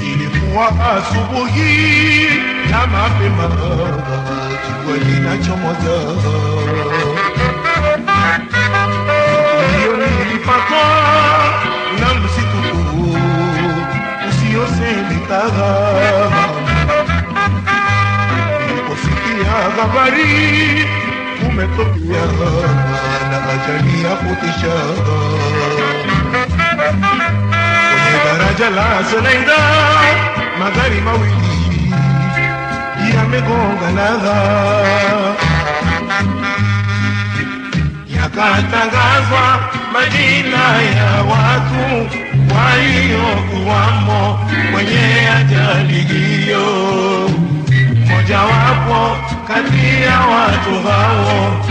Nilikuwa asubuhi na mapema, jua linachomoza hiyo nilipatwa na msitu huu usiosemekana, a habari umetokea na ajali ya kutisha. Kwenye daraja la Selaida, magari mawili yamegongana, yakatangazwa majina ya watu waliokuwamo kwenye ajali hiyo. Mojawapo kati ya watu hao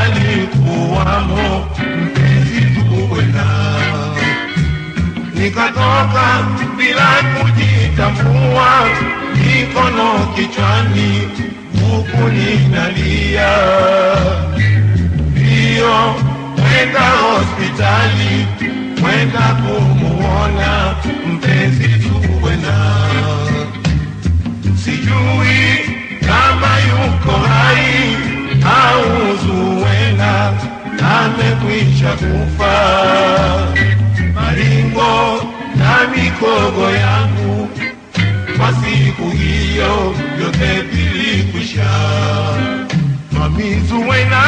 alikuwamo mpenzi tukwena nikatoka bila kujitambua, mikono kichwani, huku ninalia ndiyo kwenda hospitali, kwenda kumuona mpenzi tuwena. Sijui kama yuko hai au Zuwena amekwisha kufa maringo na mikogo yangu kwa siku hiyo yote vilikwisha. Mami Zuwena,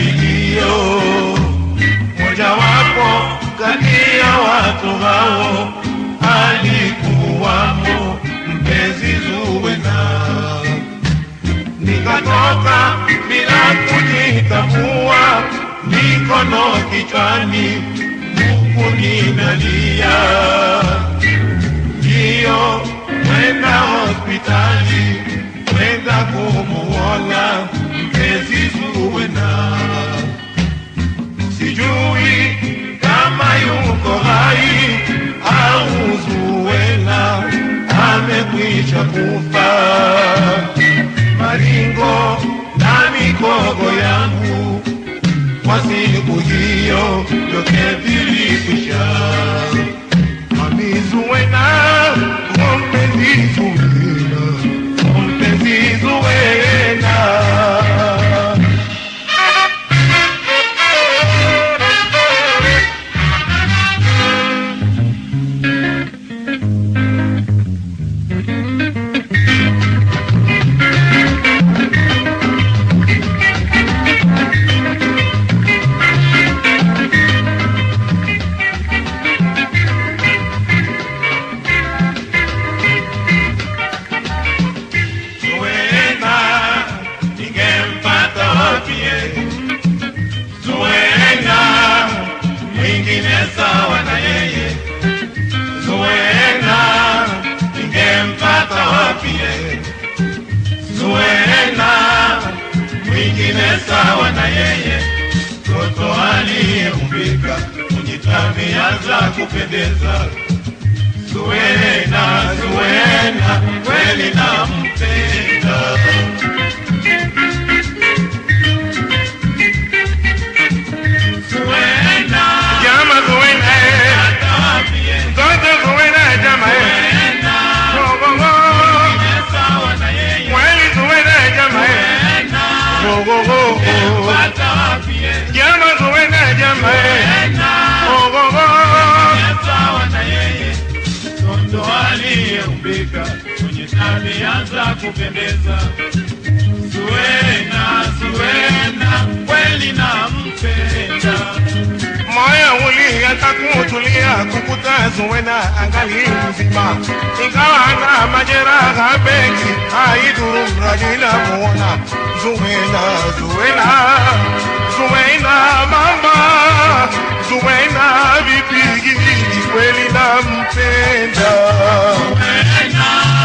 ajali hiyo. Mojawapo kati ya watu hao alikuwamo mpenzi Zuwena. Nikatoka bila kujitambua, mikono kichwani, huku ninalia Maringo na mikogo yangu kwa siku hiyo yote vilikwisha. Mamizuwena, mpenzi Zuwena, mpenzi Zuwena. Yeye. Mtoto aliyeumbika mwenye tabia za kupendeza. zuena suena kweli nampenda. wena angali nzima ingawa ana majeraha mengi haidhuru mrajila muona zuwena zuwena zuwena mama zuwena vipigili kweli nampenda.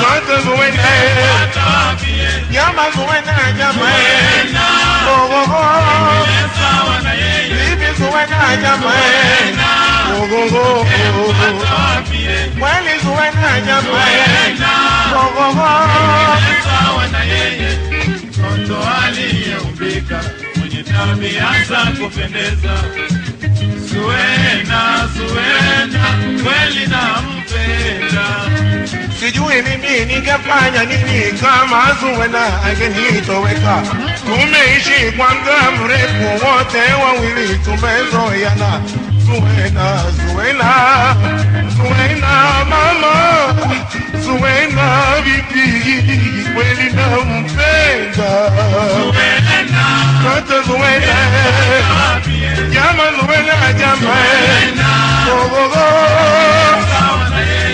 Kwanza zuwena nyama zuwena nyama Kweli Zuwena nyama eh. Oh, oh, oh. sawa na yeye mtoto aliyeumbika mwenye tabia za kupendeza Zuena, suena, kweli nampenda Sijui mimi ningefanya nini kama Zuwena angenitoweka. Tumeishi kwa muda mrefu, wote wawili tumezoeana. Zuwena, Zuwena, Zuwena Zuwena vipi, kweli nampenda. Kata Zuwena, jama Zuwena, jama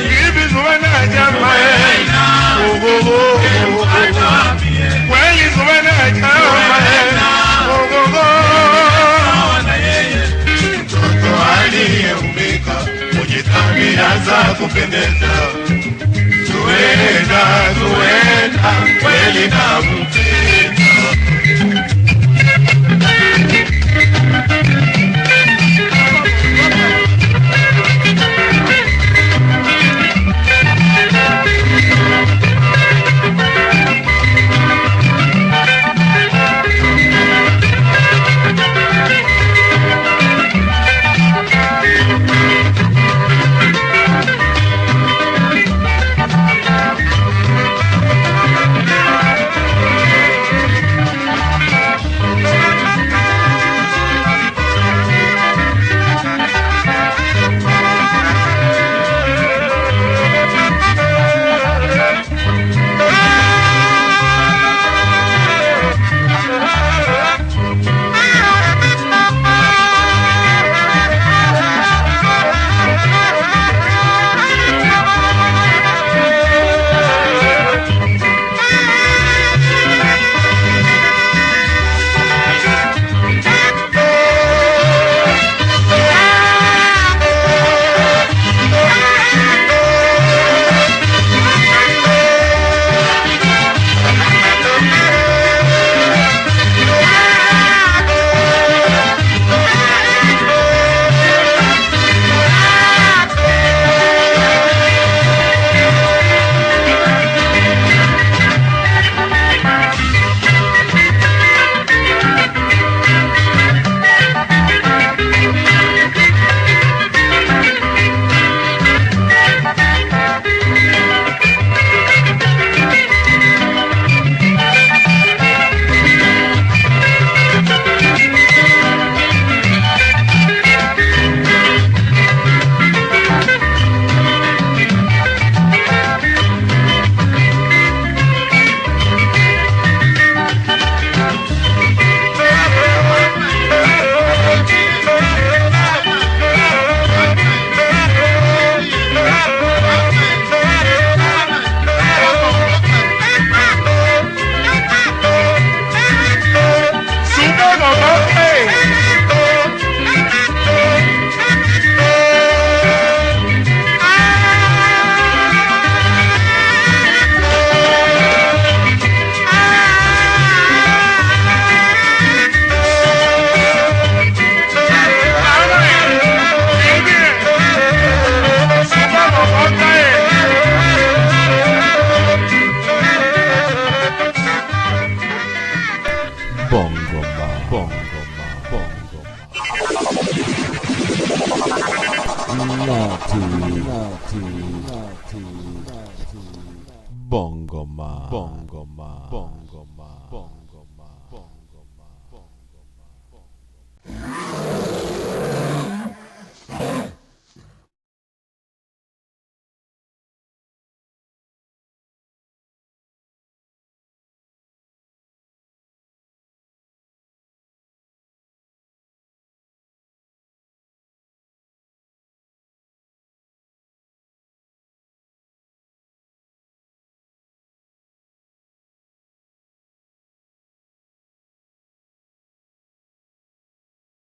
vipi oh. Zuwena, jama oh, oh, Pata oh. wapi yeye? Kweli Zuwena, jama yeye Mtoto aliyeumbika mwenye tabia za kupendeza. Zuwena, Zuwena, kweli nampenda. Naughty, Bongoma. Bongoma. Bongoma. Bongoma. Bongoma. Bongoma.